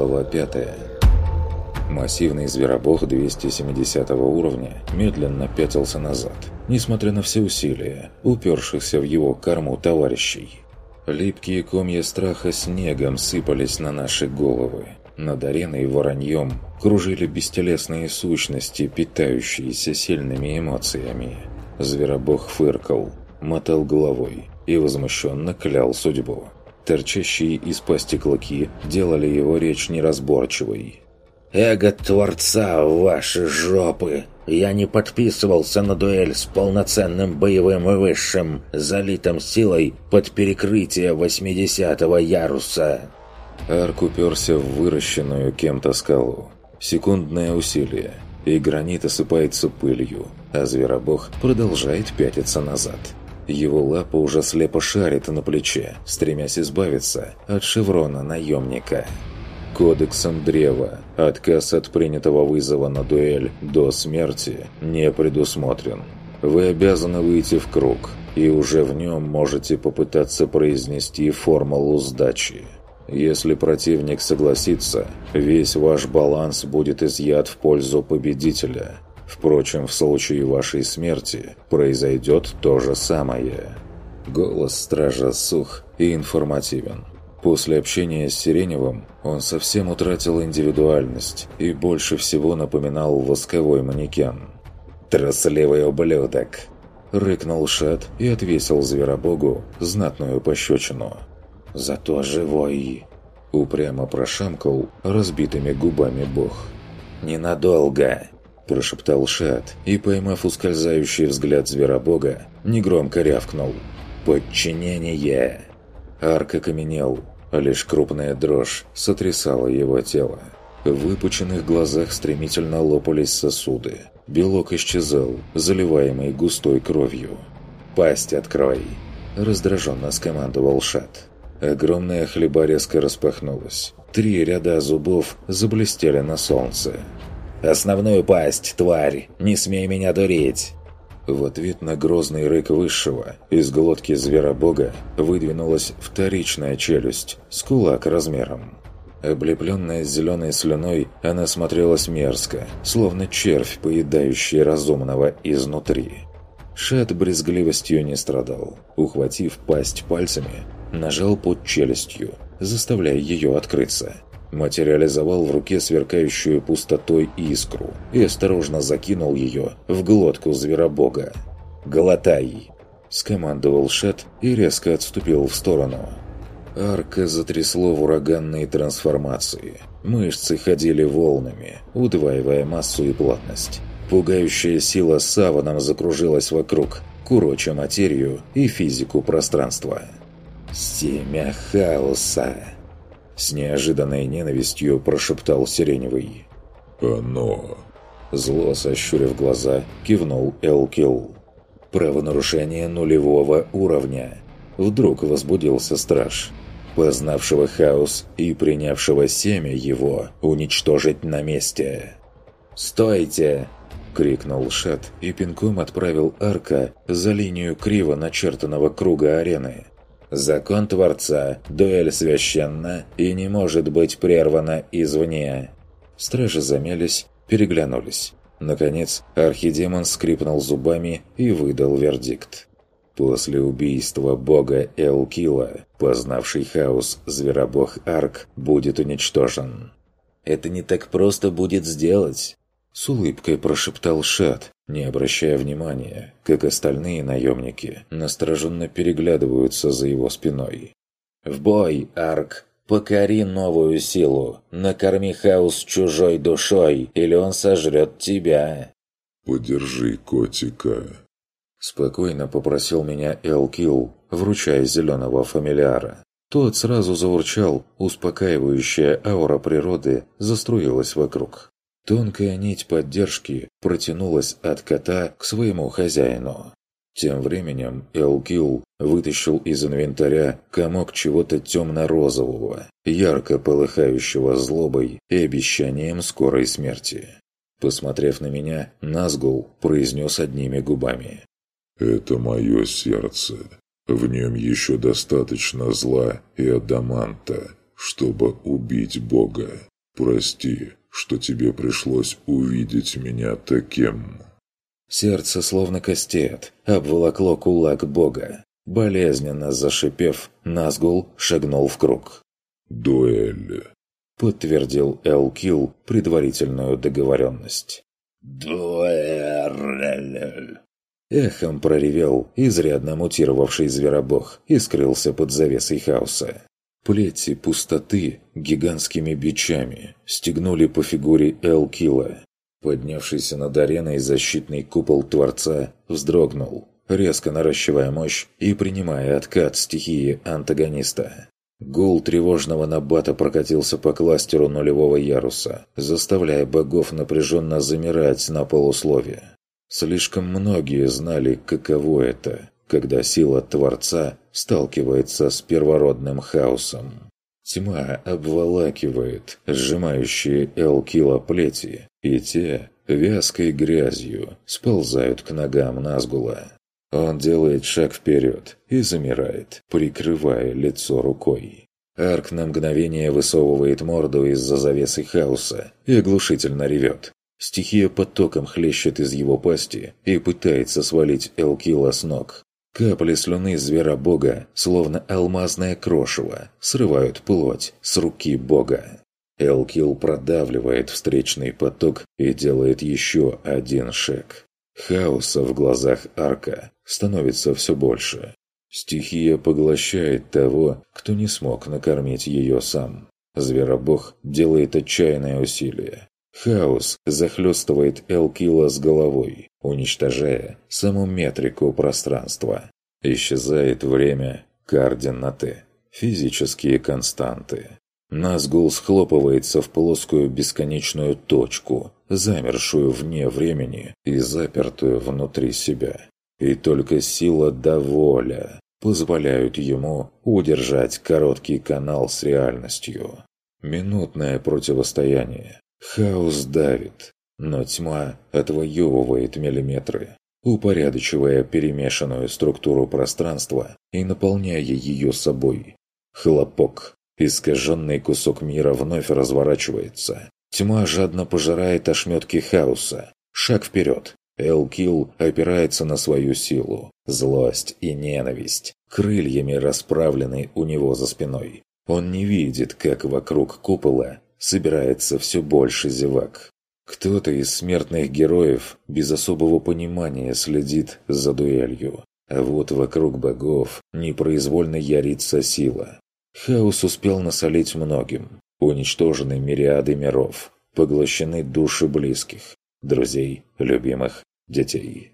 Глава 5. Массивный зверобог 270 уровня медленно пятился назад, несмотря на все усилия, упершихся в его корму товарищей. Липкие комья страха снегом сыпались на наши головы. Над ареной вороньем кружили бестелесные сущности, питающиеся сильными эмоциями. Зверобог фыркал, мотал головой и возмущенно клял судьбу. Торчащие из пасти клыки делали его речь неразборчивой. «Эго Творца ваши жопы! Я не подписывался на дуэль с полноценным боевым высшим, залитым силой под перекрытие 80-го яруса!» Арк уперся в выращенную кем-то скалу. Секундное усилие, и гранит осыпается пылью, а зверобог продолжает пятиться назад. Его лапа уже слепо шарит на плече, стремясь избавиться от шеврона наемника. Кодексом древа отказ от принятого вызова на дуэль до смерти не предусмотрен. Вы обязаны выйти в круг, и уже в нем можете попытаться произнести формулу сдачи. Если противник согласится, весь ваш баланс будет изъят в пользу победителя – Впрочем, в случае вашей смерти произойдет то же самое. Голос стража сух и информативен. После общения с Сиреневым он совсем утратил индивидуальность и больше всего напоминал восковой манекен. «Трусливый ублюдок!» Рыкнул Шат и отвесил зверобогу знатную пощечину. «Зато живой!» Упрямо прошамкал разбитыми губами бог. «Ненадолго!» Прошептал Шат и, поймав ускользающий взгляд зверобога, негромко рявкнул. «Подчинение!» Арк окаменел, а лишь крупная дрожь сотрясала его тело. В выпученных глазах стремительно лопались сосуды. Белок исчезал, заливаемый густой кровью. «Пасть открой!» – раздраженно скомандовал Шат. Огромная хлеба резко распахнулась. Три ряда зубов заблестели на солнце. «Основную пасть, тварь! Не смей меня дурить!» В ответ на грозный рык высшего из глотки зверобога выдвинулась вторичная челюсть с кулак размером. Облепленная зеленой слюной, она смотрелась мерзко, словно червь, поедающий разумного изнутри. Шат брезгливостью не страдал. Ухватив пасть пальцами, нажал под челюстью, заставляя ее открыться – материализовал в руке сверкающую пустотой искру и осторожно закинул ее в глотку зверобога. «Глотай!» – скомандовал Шет и резко отступил в сторону. Арка затрясло в ураганные трансформации. Мышцы ходили волнами, удваивая массу и плотность. Пугающая сила саваном закружилась вокруг, куроча материю и физику пространства. «Семя хаоса!» С неожиданной ненавистью прошептал Сиреневый. «Оно!» Зло сощурив глаза, кивнул Элкил. «Правонарушение нулевого уровня!» Вдруг возбудился страж. Познавшего хаос и принявшего семя его уничтожить на месте. «Стойте!» — крикнул Шат и пинком отправил арка за линию криво начертанного круга арены. Закон Творца, дуэль священна и не может быть прервана извне. Стражи замялись, переглянулись. Наконец, архидемон скрипнул зубами и выдал вердикт. После убийства бога Элкила, познавший хаос зверобог Арк, будет уничтожен. «Это не так просто будет сделать», — с улыбкой прошептал Шат, не обращая внимания, как остальные наемники настороженно переглядываются за его спиной. «В бой, Арк! Покори новую силу! Накорми хаос чужой душой, или он сожрет тебя!» «Подержи котика!» Спокойно попросил меня Элкил, вручая зеленого фамилиара. Тот сразу заурчал, успокаивающая аура природы заструилась вокруг. Тонкая нить поддержки протянулась от кота к своему хозяину. Тем временем Элкил вытащил из инвентаря комок чего-то темно-розового, ярко полыхающего злобой и обещанием скорой смерти. Посмотрев на меня, Назгул произнес одними губами. «Это мое сердце. В нем еще достаточно зла и адаманта, чтобы убить Бога. Прости, что тебе пришлось увидеть меня таким». Сердце словно костет, обволокло кулак бога. Болезненно зашипев, Назгул шагнул в круг. «Дуэль», — подтвердил Элкил предварительную договоренность. «Дуэль!» Эхом проревел изрядно мутировавший зверобог и скрылся под завесой хаоса. Плети пустоты гигантскими бичами стегнули по фигуре Элкила. Поднявшийся над ареной защитный купол Творца вздрогнул, резко наращивая мощь и принимая откат стихии антагониста. Гул тревожного набата прокатился по кластеру нулевого яруса, заставляя богов напряженно замирать на полусловие. Слишком многие знали, каково это, когда сила Творца сталкивается с первородным хаосом. Тьма обволакивает сжимающие Элкила плети, и те, вязкой грязью, сползают к ногам Назгула. Он делает шаг вперед и замирает, прикрывая лицо рукой. Арк на мгновение высовывает морду из-за завесы хаоса и оглушительно ревет. Стихия потоком хлещет из его пасти и пытается свалить Элкила с ног. Капли слюны звера-бога, словно алмазное крошево, срывают плоть с руки бога. Элкил продавливает встречный поток и делает еще один шаг. Хаоса в глазах Арка становится все больше. Стихия поглощает того, кто не смог накормить ее сам. Зверобог делает отчаянное усилие. Хаос захлестывает Элкила с головой, уничтожая саму метрику пространства. Исчезает время, координаты, физические константы. Назгул схлопывается в плоскую бесконечную точку, замершую вне времени и запертую внутри себя. И только сила до воля позволяют ему удержать короткий канал с реальностью. Минутное противостояние. Хаос давит, но тьма отвоевывает миллиметры, упорядочивая перемешанную структуру пространства и наполняя ее собой. Хлопок. Искаженный кусок мира вновь разворачивается. Тьма жадно пожирает ошметки хаоса. Шаг вперед. Элкил опирается на свою силу, злость и ненависть, крыльями расправлены у него за спиной. Он не видит, как вокруг купола собирается все больше зевак. Кто-то из смертных героев без особого понимания следит за дуэлью. А вот вокруг богов непроизвольно ярится сила. Хаос успел насолить многим. Уничтожены мириады миров. Поглощены души близких, друзей, любимых, детей.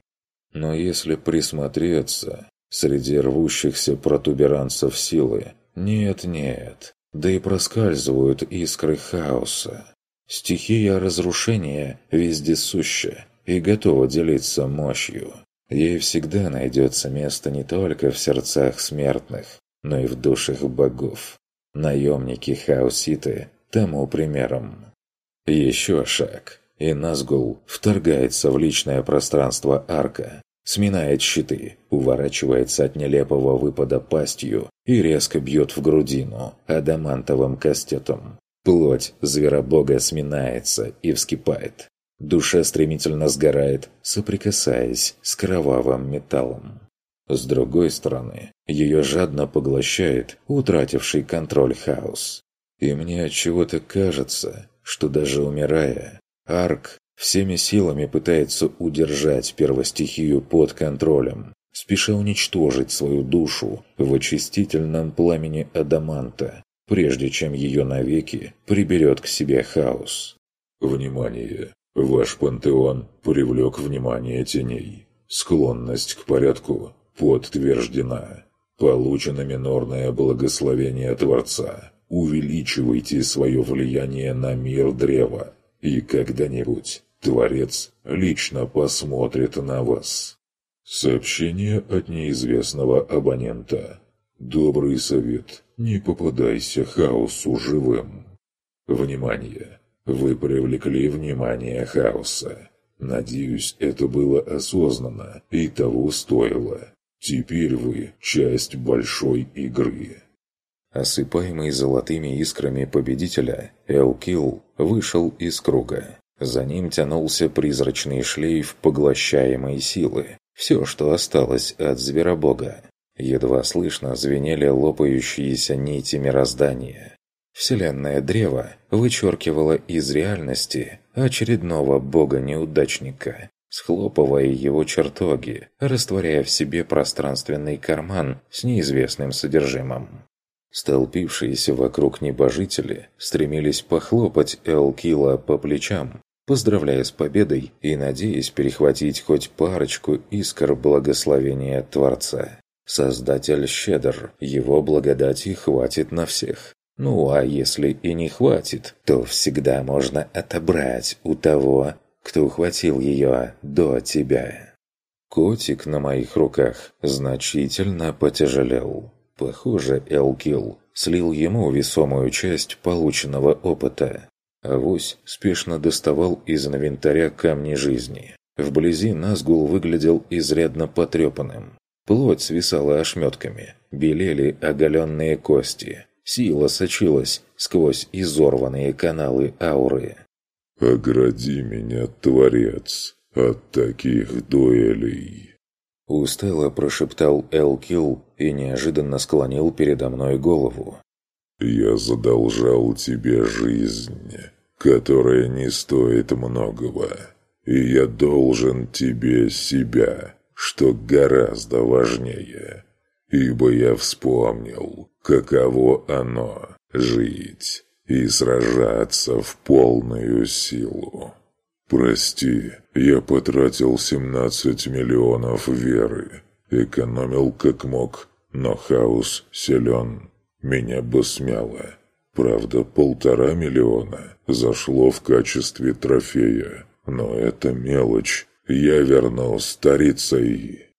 Но если присмотреться, среди рвущихся протуберанцев силы, нет-нет, да и проскальзывают искры хаоса. Стихия разрушения вездесуща и готова делиться мощью. Ей всегда найдется место не только в сердцах смертных, но и в душах богов. Наемники хаоситы тому примером. Еще шаг, и Назгул вторгается в личное пространство арка, сминает щиты, уворачивается от нелепого выпада пастью и резко бьет в грудину адамантовым кастетом. Плоть зверобога сминается и вскипает. Душа стремительно сгорает, соприкасаясь с кровавым металлом. С другой стороны, ее жадно поглощает утративший контроль хаос. И мне от чего-то кажется, что даже умирая, Арк всеми силами пытается удержать первостихию под контролем, спеша уничтожить свою душу в очистительном пламени Адаманта, прежде чем ее навеки приберет к себе хаос. Внимание! Ваш пантеон привлек внимание теней. Склонность к порядку подтверждена. Получено минорное благословение Творца. Увеличивайте свое влияние на мир древа, и когда-нибудь Творец лично посмотрит на вас. Сообщение от неизвестного абонента. Добрый совет. Не попадайся хаосу живым. Внимание! Вы привлекли внимание хаоса. Надеюсь, это было осознанно и того стоило. Теперь вы часть большой игры. Осыпаемый золотыми искрами победителя, Элкил вышел из круга. За ним тянулся призрачный шлейф поглощаемой силы. Все, что осталось от Зверобога. Едва слышно звенели лопающиеся нити мироздания. Вселенное древо вычеркивало из реальности очередного бога-неудачника, схлопывая его чертоги, растворяя в себе пространственный карман с неизвестным содержимым. Столпившиеся вокруг небожители стремились похлопать Элкила по плечам, поздравляя с победой и надеясь перехватить хоть парочку искр благословения Творца. Создатель щедр, его благодати хватит на всех. Ну а если и не хватит, то всегда можно отобрать у того, кто ухватил ее до тебя. Котик на моих руках значительно потяжелел. Похоже, Элкил слил ему весомую часть полученного опыта. Авось спешно доставал из инвентаря камни жизни. Вблизи Назгул выглядел изрядно потрепанным. Плоть свисала ошметками, белели оголенные кости. Сила сочилась сквозь изорванные каналы ауры. «Огради меня, Творец, от таких дуэлей!» Устало прошептал Элкил и неожиданно склонил передо мной голову. «Я задолжал тебе жизнь, которая не стоит многого, и я должен тебе себя, что гораздо важнее, ибо я вспомнил, каково оно — жить и сражаться в полную силу. Прости, я потратил 17 миллионов веры, экономил как мог, но хаос силен, меня бы смяло. Правда, полтора миллиона зашло в качестве трофея, но это мелочь я вернул старицей.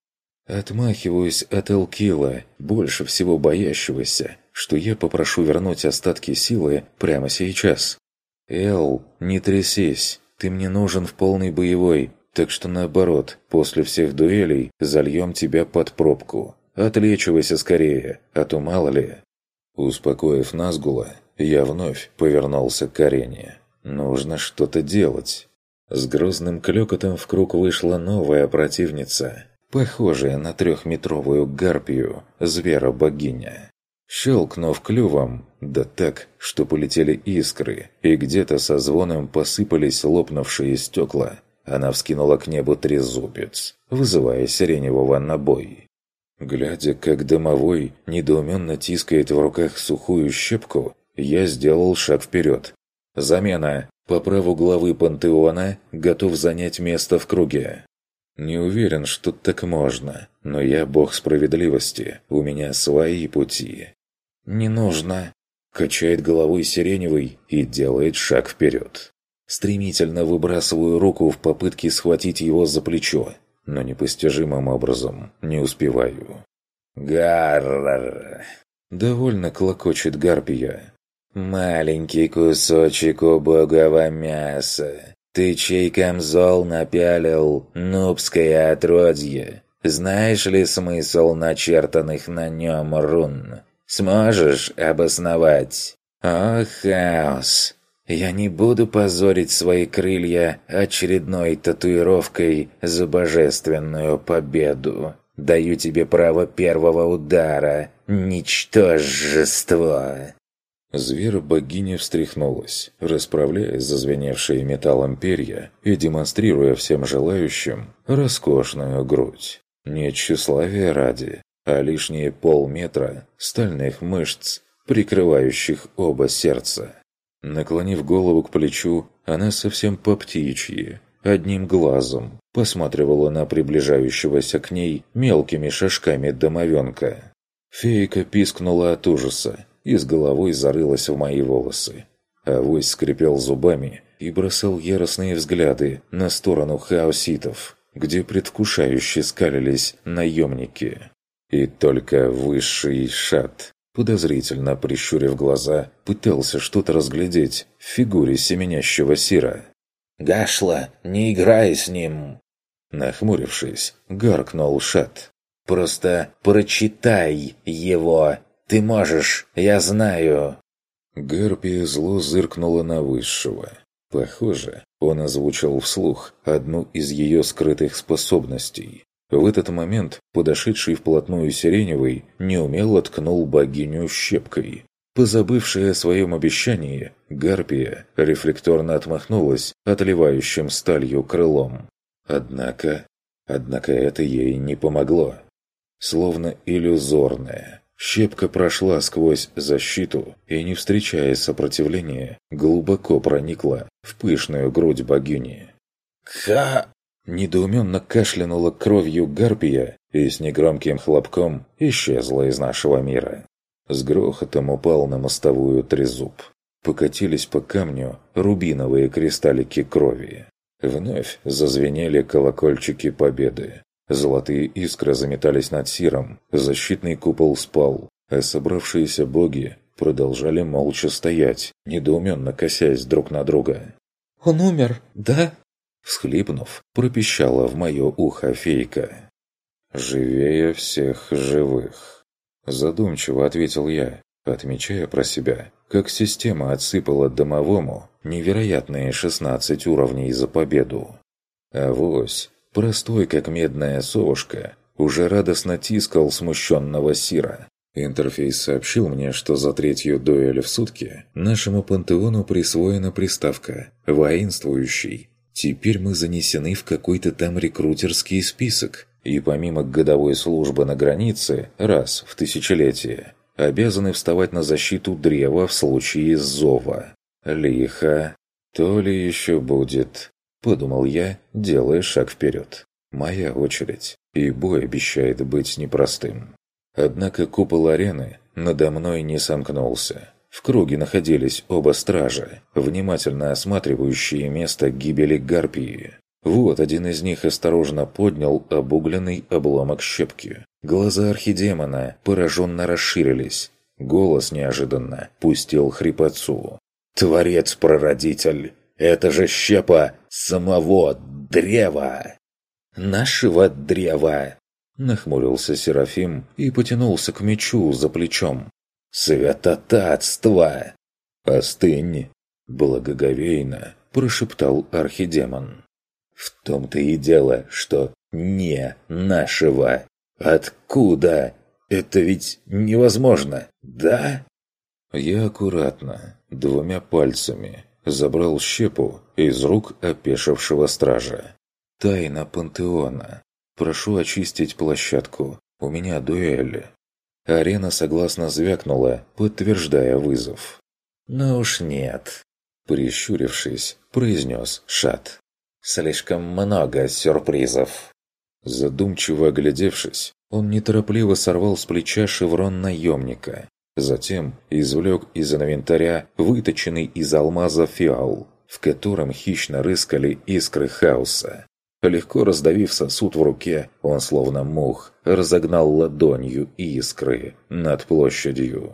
Отмахиваюсь от Элкила, больше всего боящегося, что я попрошу вернуть остатки силы прямо сейчас. Эл, не трясись, ты мне нужен в полной боевой, так что наоборот, после всех дуэлей зальем тебя под пробку. Отлечивайся скорее, а то мало ли. Успокоив Назгула, я вновь повернулся к арене. Нужно что-то делать. С грозным клёкотом в круг вышла новая противница, похожая на трехметровую гарпию, звера-богиня. Щелкнув клювом, да так, что полетели искры, и где-то со звоном посыпались лопнувшие стекла, она вскинула к небу трезубец, вызывая сиреневого на бой. Глядя, как домовой недоуменно тискает в руках сухую щепку, я сделал шаг вперед. «Замена!» по праву главы пантеона готов занять место в круге. Не уверен, что так можно, но я бог справедливости, у меня свои пути. «Не нужно», – качает головой сиреневый и делает шаг вперед. Стремительно выбрасываю руку в попытке схватить его за плечо, но непостижимым образом не успеваю. «Гарр!» – довольно клокочет гарпия, «Маленький кусочек убогого мяса. Ты чей камзол напялил, нубское отродье? Знаешь ли смысл начертанных на нем рун? Сможешь обосновать?» «О, хаос! Я не буду позорить свои крылья очередной татуировкой за божественную победу. Даю тебе право первого удара, ничтожество!» Зверь-богиня встряхнулась, расправляя зазвеневшие металлом перья и демонстрируя всем желающим роскошную грудь. Не тщеславия ради, а лишние полметра стальных мышц, прикрывающих оба сердца. Наклонив голову к плечу, она совсем по птичьи, одним глазом, посматривала на приближающегося к ней мелкими шажками домовенка. Фейка пискнула от ужаса, и с головой зарылась в мои волосы. Авось скрипел зубами и бросал яростные взгляды на сторону хаоситов, где предвкушающе скалились наемники. И только высший шат, подозрительно прищурив глаза, пытался что-то разглядеть в фигуре семенящего сира. «Гашла, не играй с ним!» Нахмурившись, гаркнул шат. «Просто прочитай его Ты можешь, я знаю!» Гарпия зло зыркнула на Высшего. Похоже, он озвучил вслух одну из ее скрытых способностей. В этот момент подошедший вплотную Сиреневый неумело ткнул богиню щепкой. Позабывшая о своем обещании, Гарпия рефлекторно отмахнулась отливающим сталью крылом. Однако... Однако это ей не помогло. Словно иллюзорная, щепка прошла сквозь защиту и, не встречая сопротивления, глубоко проникла в пышную грудь богини. «Ха!» Недоуменно кашлянула кровью гарпия и с негромким хлопком исчезла из нашего мира. С грохотом упал на мостовую трезуб. Покатились по камню рубиновые кристаллики крови. Вновь зазвенели колокольчики победы. Золотые искры заметались над сиром, защитный купол спал, а собравшиеся боги продолжали молча стоять, недоуменно косясь друг на друга. «Он умер, да?» Всхлипнув, пропищала в мое ухо фейка. «Живее всех живых», – задумчиво ответил я, отмечая про себя, как система отсыпала домовому невероятные 16 уровней за победу. А вось, простой как медная совушка, уже радостно тискал смущенного Сира. Интерфейс сообщил мне, что за третью дуэль в сутки нашему пантеону присвоена приставка «воинствующий». Теперь мы занесены в какой-то там рекрутерский список, и помимо годовой службы на границе раз в тысячелетие, обязаны вставать на защиту древа в случае зова. Лихо. То ли еще будет, подумал я, делая шаг вперед. Моя очередь, и бой обещает быть непростым. Однако купол арены надо мной не сомкнулся. В круге находились оба стража, внимательно осматривающие место гибели Гарпии. Вот один из них осторожно поднял обугленный обломок щепки. Глаза архидемона пораженно расширились. Голос неожиданно пустил хрипотцу. «Творец-прародитель! Это же щепа самого древа!» «Нашего древа!» Нахмурился Серафим и потянулся к мечу за плечом. «Святотатство!» «Остынь!» Благоговейно прошептал архидемон. «В том-то и дело, что не нашего. Откуда? Это ведь невозможно, да?» Я аккуратно, двумя пальцами, забрал щепу из рук опешившего стража. «Тайна пантеона. Прошу очистить площадку. У меня дуэль». Арена согласно звякнула, подтверждая вызов. «Ну уж нет», – прищурившись, произнес Шат. «Слишком много сюрпризов». Задумчиво оглядевшись, он неторопливо сорвал с плеча шеврон наемника. Затем извлек из инвентаря выточенный из алмаза фиал, в котором хищно рыскали искры хаоса. Легко раздавив сосуд в руке, он словно мух разогнал ладонью искры над площадью.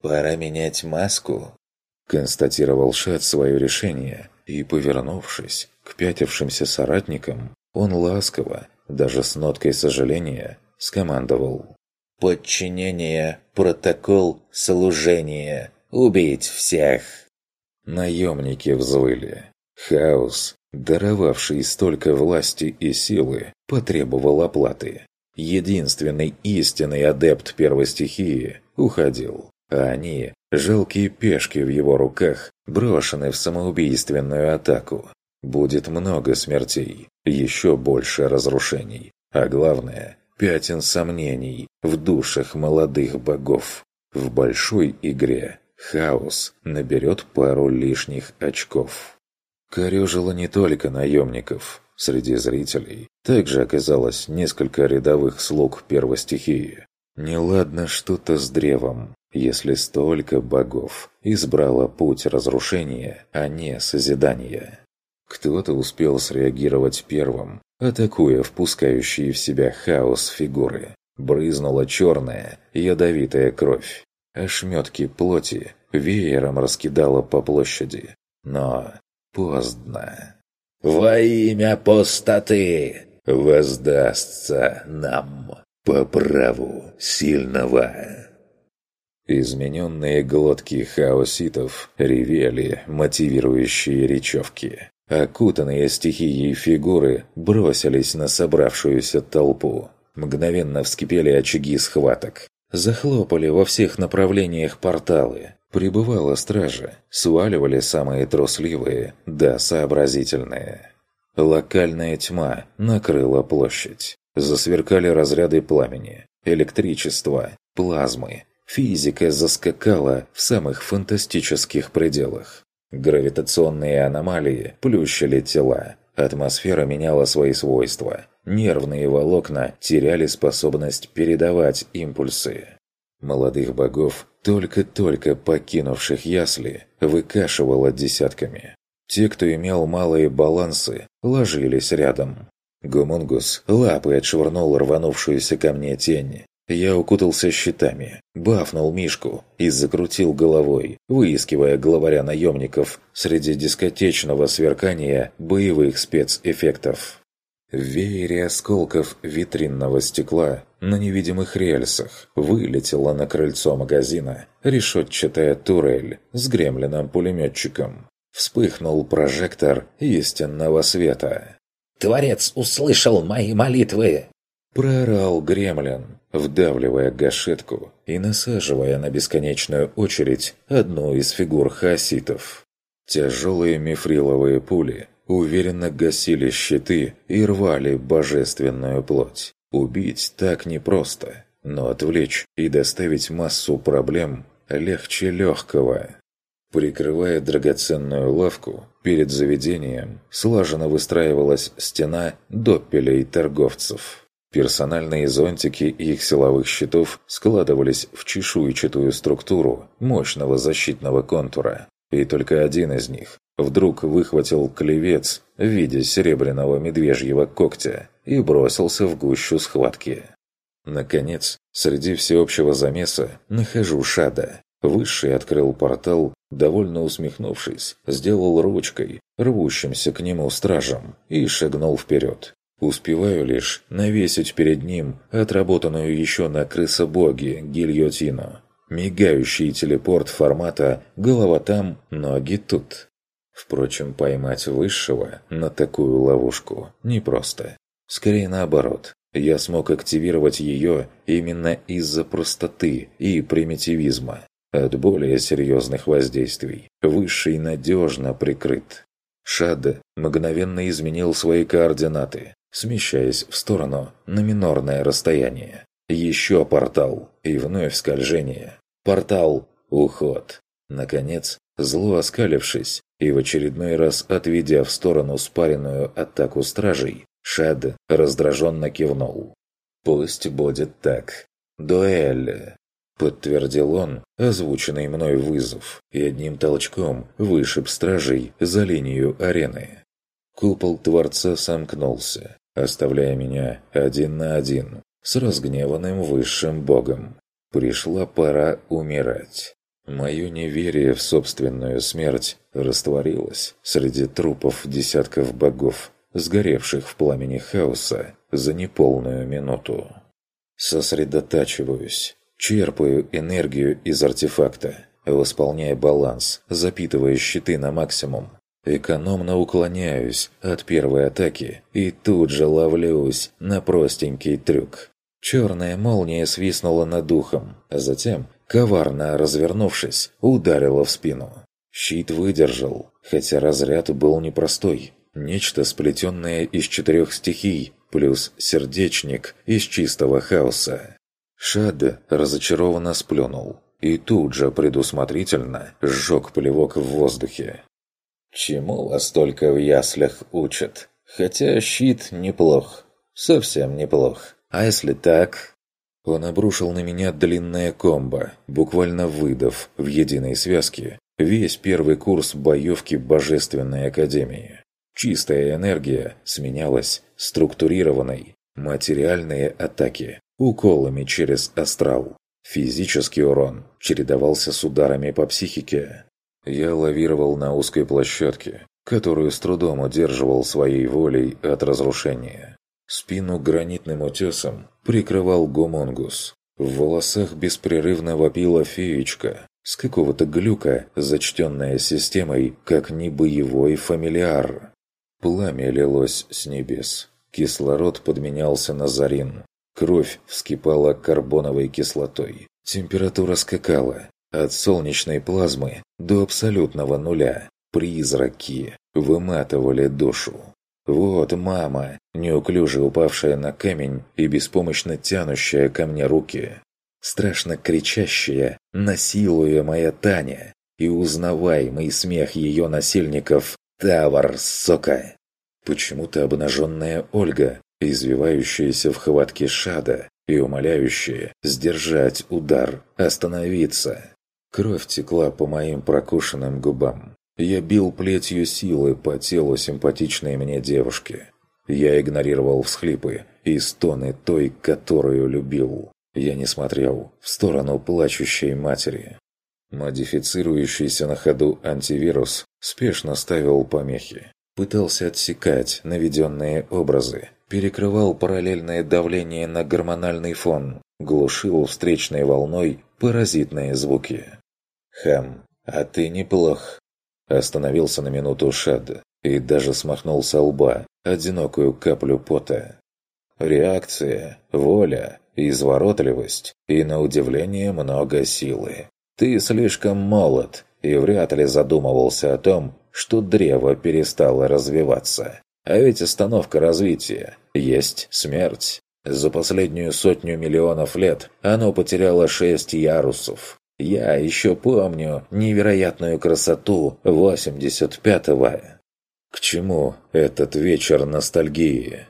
«Пора менять маску», – констатировал Шат свое решение, и, повернувшись к пятившимся соратникам, он ласково, даже с ноткой сожаления, скомандовал. «Подчинение, протокол, служение, убить всех!» Наемники взвыли. Хаос даровавший столько власти и силы, потребовал оплаты. Единственный истинный адепт первой стихии уходил, а они, жалкие пешки в его руках, брошены в самоубийственную атаку. Будет много смертей, еще больше разрушений, а главное – пятен сомнений в душах молодых богов. В большой игре хаос наберет пару лишних очков. Корёжило не только наемников. Среди зрителей также оказалось несколько рядовых слуг первой стихии. Неладно что-то с древом, если столько богов избрало путь разрушения, а не созидания. Кто-то успел среагировать первым, атакуя впускающие в себя хаос фигуры. Брызнула черная, ядовитая кровь. Ошметки плоти веером раскидала по площади. Но поздно. «Во имя пустоты воздастся нам по праву сильного!» Измененные глотки хаоситов ревели мотивирующие речевки. Окутанные стихией фигуры бросились на собравшуюся толпу. Мгновенно вскипели очаги схваток. Захлопали во всех направлениях порталы. Прибывала стража. Сваливали самые трусливые, да сообразительные. Локальная тьма накрыла площадь. Засверкали разряды пламени, электричества, плазмы. Физика заскакала в самых фантастических пределах. Гравитационные аномалии плющили тела. Атмосфера меняла свои свойства. Нервные волокна теряли способность передавать импульсы. Молодых богов, только-только покинувших ясли, выкашивало десятками. Те, кто имел малые балансы, ложились рядом. Гумунгус лапой отшвырнул рванувшуюся ко мне тень. Я укутался щитами, бафнул Мишку и закрутил головой, выискивая главаря наемников среди дискотечного сверкания боевых спецэффектов. В веере осколков витринного стекла на невидимых рельсах вылетела на крыльцо магазина решетчатая турель с гремлином-пулеметчиком. Вспыхнул прожектор истинного света. «Творец услышал мои молитвы!» Проорал гремлин, вдавливая гашетку и насаживая на бесконечную очередь одну из фигур хаоситов. Тяжелые мифриловые пули уверенно гасили щиты и рвали божественную плоть. Убить так непросто, но отвлечь и доставить массу проблем легче легкого. Прикрывая драгоценную лавку, перед заведением слаженно выстраивалась стена доппелей торговцев. Персональные зонтики их силовых щитов складывались в чешуйчатую структуру мощного защитного контура. И только один из них вдруг выхватил клевец в виде серебряного медвежьего когтя и бросился в гущу схватки. Наконец, среди всеобщего замеса нахожу Шада. Высший открыл портал, довольно усмехнувшись, сделал ручкой, рвущимся к нему стражем, и шагнул вперед. Успеваю лишь навесить перед ним отработанную еще на крысобоге гильотину. Мигающий телепорт формата «голова там, ноги тут». Впрочем, поймать высшего на такую ловушку непросто. Скорее наоборот, я смог активировать ее именно из-за простоты и примитивизма. От более серьезных воздействий Высший надежно прикрыт. Шад мгновенно изменил свои координаты, смещаясь в сторону на минорное расстояние. Еще портал и вновь скольжение. Портал – уход. Наконец, зло оскалившись и в очередной раз отведя в сторону спаренную атаку стражей, Шад раздраженно кивнул. «Пусть будет так. Дуэль!» Подтвердил он озвученный мной вызов и одним толчком вышиб стражей за линию арены. Купол Творца сомкнулся, оставляя меня один на один с разгневанным высшим богом. Пришла пора умирать. Мое неверие в собственную смерть растворилось среди трупов десятков богов, сгоревших в пламени хаоса за неполную минуту. Сосредотачиваюсь, Черпаю энергию из артефакта, восполняя баланс, запитывая щиты на максимум. Экономно уклоняюсь от первой атаки и тут же ловлюсь на простенький трюк. Черная молния свистнула над духом, а затем, коварно развернувшись, ударила в спину. Щит выдержал, хотя разряд был непростой. Нечто сплетенное из четырех стихий, плюс сердечник из чистого хаоса. Шад разочарованно сплюнул и тут же предусмотрительно сжег плевок в воздухе. «Чему вас только в яслях учат? Хотя щит неплох. Совсем неплох. А если так...» Он обрушил на меня длинное комбо, буквально выдав в единой связке весь первый курс боевки Божественной Академии. Чистая энергия сменялась структурированной, материальные атаки уколами через астрал. Физический урон чередовался с ударами по психике. Я лавировал на узкой площадке, которую с трудом удерживал своей волей от разрушения. Спину гранитным утесом прикрывал гомонгус. В волосах беспрерывно вопила феечка, с какого-то глюка, зачтенная системой как небоевой фамилиар. Пламя лилось с небес. Кислород подменялся на зарин. Кровь вскипала карбоновой кислотой. Температура скакала. От солнечной плазмы до абсолютного нуля. Призраки выматывали душу. Вот мама, неуклюже упавшая на камень и беспомощно тянущая ко мне руки. Страшно кричащая, насилуемая Таня и узнаваемый смех ее насильников «Тавр, сока!». Почему-то обнаженная Ольга, извивающаяся в хватке шада и умоляющая сдержать удар, остановиться. Кровь текла по моим прокушенным губам. Я бил плетью силы по телу симпатичной мне девушки. Я игнорировал всхлипы и стоны той, которую любил. Я не смотрел в сторону плачущей матери. Модифицирующийся на ходу антивирус спешно ставил помехи. Пытался отсекать наведенные образы, перекрывал параллельное давление на гормональный фон, глушил встречной волной паразитные звуки. «Хам, а ты неплох», Остановился на минуту Шад и даже смахнул со лба одинокую каплю пота. Реакция, воля, изворотливость и, на удивление, много силы. Ты слишком молод и вряд ли задумывался о том, что древо перестало развиваться. А ведь остановка развития есть смерть. За последнюю сотню миллионов лет оно потеряло шесть ярусов, я еще помню невероятную красоту 85-го. К чему этот вечер ностальгии?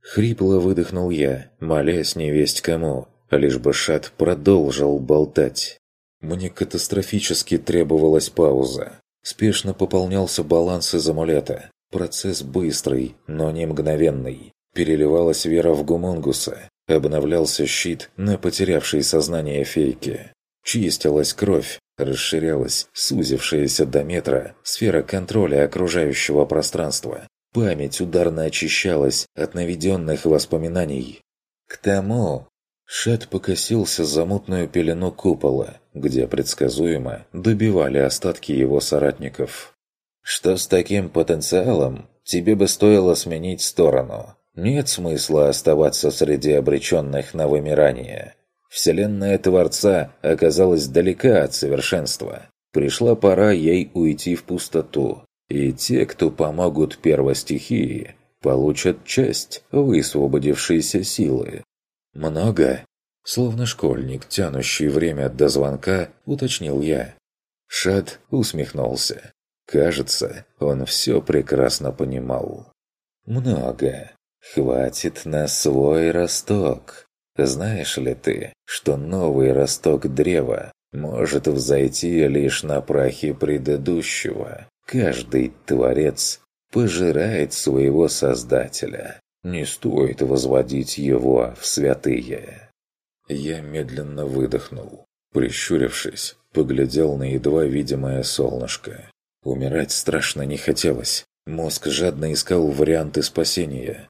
Хрипло выдохнул я, молясь невесть кому, лишь бы Шат продолжил болтать. Мне катастрофически требовалась пауза. Спешно пополнялся баланс из амулета. Процесс быстрый, но не мгновенный. Переливалась вера в Гумунгуса. Обновлялся щит на потерявшей сознание фейке. Чистилась кровь, расширялась, сузившаяся до метра, сфера контроля окружающего пространства. Память ударно очищалась от наведенных воспоминаний. К тому... Шет покосился за мутную пелену купола, где предсказуемо добивали остатки его соратников. «Что с таким потенциалом? Тебе бы стоило сменить сторону. Нет смысла оставаться среди обреченных на вымирание. Вселенная Творца оказалась далека от совершенства. Пришла пора ей уйти в пустоту, и те, кто помогут первостихии, получат часть высвободившейся силы. «Много?» Словно школьник, тянущий время до звонка, уточнил я. Шад усмехнулся. Кажется, он все прекрасно понимал. «Много. Хватит на свой росток. Знаешь ли ты, что новый росток древа может взойти лишь на прахе предыдущего? Каждый творец пожирает своего создателя. Не стоит возводить его в святые. Я медленно выдохнул. Прищурившись, поглядел на едва видимое солнышко. Умирать страшно не хотелось. Мозг жадно искал варианты спасения.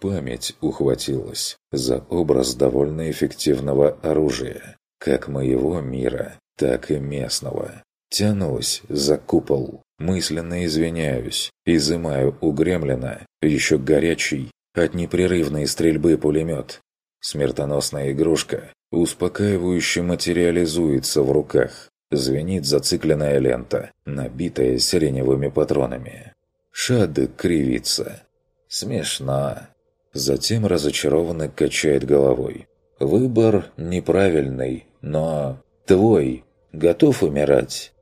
Память ухватилась за образ довольно эффективного оружия, как моего мира, так и местного. Тянусь за купол, мысленно извиняюсь, изымаю у гремлина еще горячий от непрерывной стрельбы пулемет. Смертоносная игрушка успокаивающе материализуется в руках. Звенит зацикленная лента, набитая сиреневыми патронами. Шады кривится. Смешно. Затем разочарованно качает головой. «Выбор неправильный, но твой. Готов умирать?»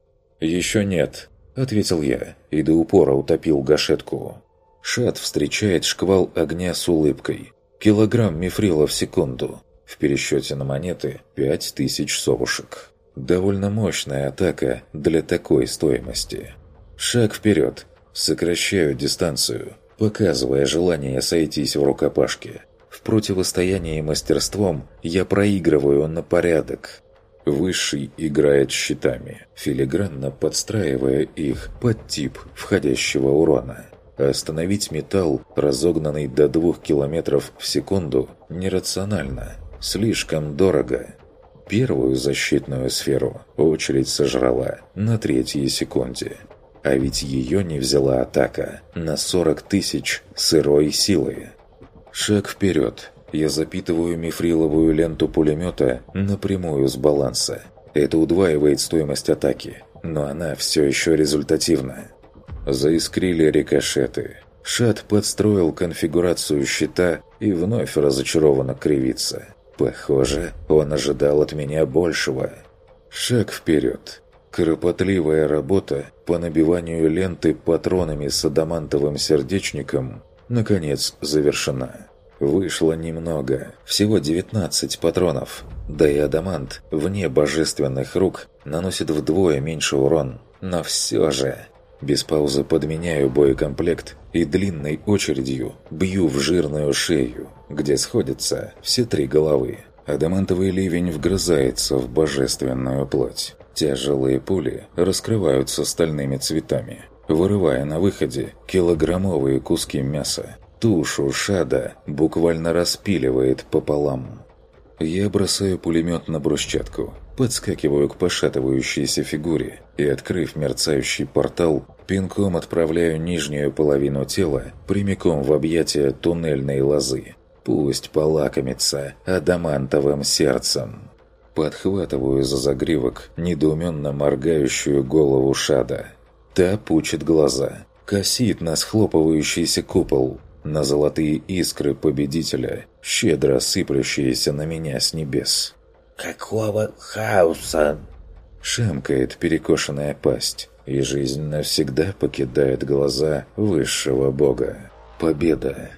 «Еще нет», — ответил я и до упора утопил гашетку. Шат встречает шквал огня с улыбкой. Килограмм мифрила в секунду. В пересчете на монеты пять тысяч совушек. Довольно мощная атака для такой стоимости. Шаг вперед. Сокращаю дистанцию показывая желание сойтись в рукопашке. В противостоянии мастерством я проигрываю на порядок. Высший играет щитами, филигранно подстраивая их под тип входящего урона. Остановить металл, разогнанный до двух километров в секунду, нерационально, слишком дорого. Первую защитную сферу очередь сожрала на третьей секунде. А ведь ее не взяла атака на 40 тысяч сырой силы. Шаг вперед. Я запитываю мифриловую ленту пулемета напрямую с баланса. Это удваивает стоимость атаки, но она все еще результативна. Заискрили рикошеты. Шат подстроил конфигурацию щита и вновь разочарованно кривится. Похоже, он ожидал от меня большего. Шаг вперед. Кропотливая работа по набиванию ленты патронами с адамантовым сердечником наконец завершена. Вышло немного, всего 19 патронов. Да и адамант вне божественных рук наносит вдвое меньше урон. Но все же... Без паузы подменяю боекомплект и длинной очередью бью в жирную шею, где сходятся все три головы. Адамантовый ливень вгрызается в божественную плоть. Тяжелые пули раскрываются стальными цветами, вырывая на выходе килограммовые куски мяса. Тушу шада буквально распиливает пополам. Я бросаю пулемет на брусчатку, подскакиваю к пошатывающейся фигуре и, открыв мерцающий портал, пинком отправляю нижнюю половину тела прямиком в объятия туннельной лозы. Пусть полакомится адамантовым сердцем. Подхватываю за загривок недоуменно моргающую голову Шада. Та пучит глаза, косит на схлопывающийся купол, на золотые искры победителя, щедро сыплющиеся на меня с небес. «Какого хаоса?» Шамкает перекошенная пасть, и жизнь навсегда покидает глаза высшего бога. Победа.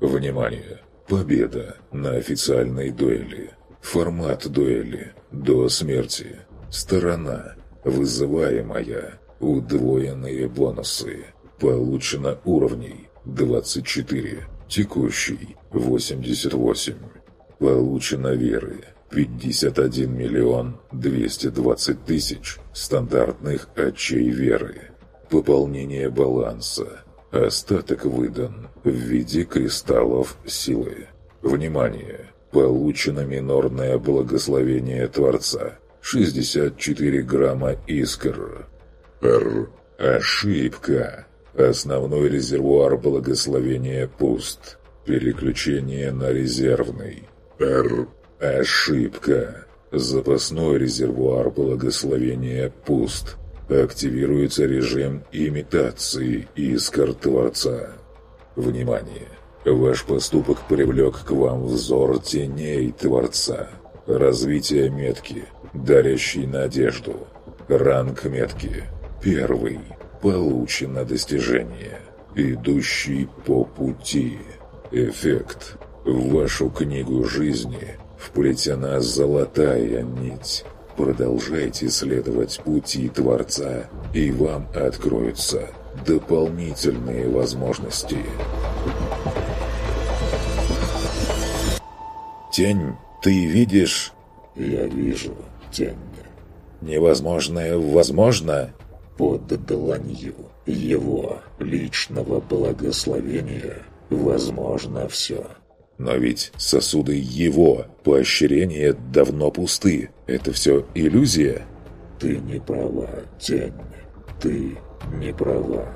Внимание! Победа на официальной дуэли. Формат дуэли. До смерти. Сторона. Вызываемая. Удвоенные бонусы. Получено уровней 24. Текущий 88. Получено веры 51 миллион 220 тысяч стандартных очей веры. Пополнение баланса. Остаток выдан в виде кристаллов силы. Внимание! Получено минорное благословение Творца. 64 грамма искр. Р. Ошибка. Основной резервуар благословения пуст. Переключение на резервный. Р. Ошибка. Запасной резервуар благословения пуст. Активируется режим имитации искр Творца. Внимание! Ваш поступок привлек к вам взор теней Творца. Развитие метки, дарящей надежду. Ранг метки. Первый. Получено достижение. Идущий по пути. Эффект. В вашу книгу жизни вплетена золотая нить. Продолжайте следовать пути Творца, и вам откроются дополнительные возможности. «Тень, ты видишь?» Я вижу тень. «Невозможное возможно?» Под дланью его личного благословения возможно все. Но ведь сосуды его поощрения давно пусты. Это все иллюзия? Ты не права, тень. Ты не права.